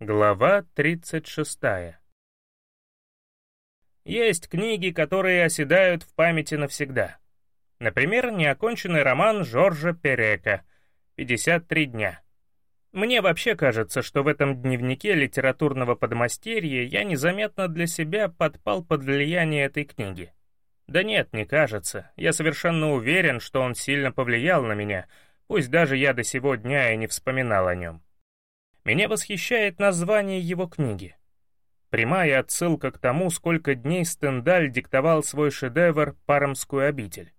Глава 36. Есть книги, которые оседают в памяти навсегда. Например, неоконченный роман Жоржа Перека «53 дня». Мне вообще кажется, что в этом дневнике литературного подмастерья я незаметно для себя подпал под влияние этой книги. Да нет, не кажется. Я совершенно уверен, что он сильно повлиял на меня, пусть даже я до сего дня и не вспоминал о нем. Меня восхищает название его книги. Прямая отсылка к тому, сколько дней Стендаль диктовал свой шедевр «Пармскую обитель».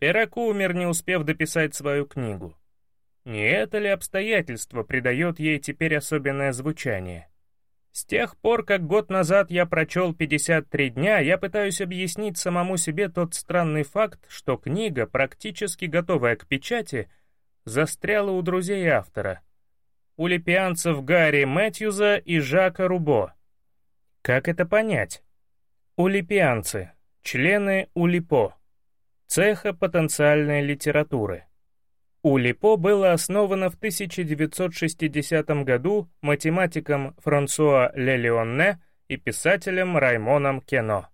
Перек умер, не успев дописать свою книгу. Не это ли обстоятельство придает ей теперь особенное звучание? С тех пор, как год назад я прочел 53 дня, я пытаюсь объяснить самому себе тот странный факт, что книга, практически готовая к печати, застряла у друзей автора — у липианцев Гарри Мэтьюза и Жака Рубо. Как это понять? Улипианцы, члены Улипо, цеха потенциальной литературы. Улипо было основано в 1960 году математиком Франсуа Лелеонне и писателем Раймоном Кено.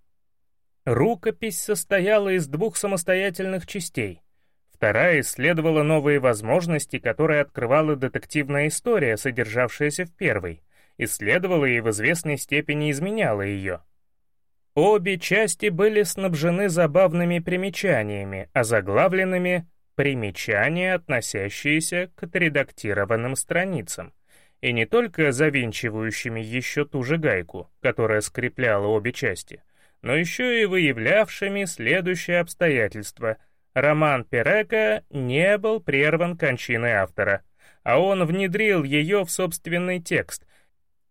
Рукопись состояла из двух самостоятельных частей — Вторая исследовала новые возможности, которые открывала детективная история, содержавшаяся в первой, исследовала и в известной степени изменяла ее. Обе части были снабжены забавными примечаниями, озаглавленными «примечания, относящиеся к отредактированным страницам», и не только завинчивающими еще ту же гайку, которая скрепляла обе части, но еще и выявлявшими следующее обстоятельство — Роман Перека не был прерван кончиной автора, а он внедрил ее в собственный текст.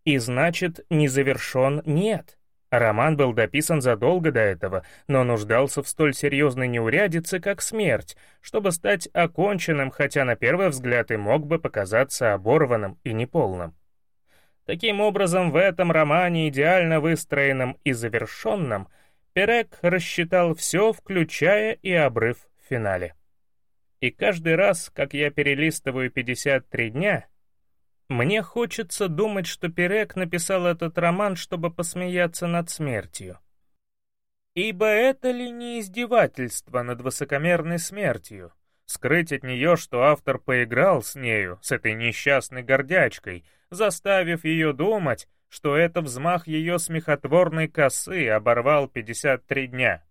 И значит, не завершен нет. Роман был дописан задолго до этого, но нуждался в столь серьезной неурядице, как смерть, чтобы стать оконченным, хотя на первый взгляд и мог бы показаться оборванным и неполным. Таким образом, в этом романе, идеально выстроенном и завершенном, Перек рассчитал все, включая и обрыв финале. И каждый раз, как я перелистываю 53 дня, мне хочется думать, что Перек написал этот роман, чтобы посмеяться над смертью. Ибо это ли не издевательство над высокомерной смертью? Скрыть от нее, что автор поиграл с нею, с этой несчастной гордячкой, заставив ее думать, что это взмах ее смехотворной косы оборвал 53 дня.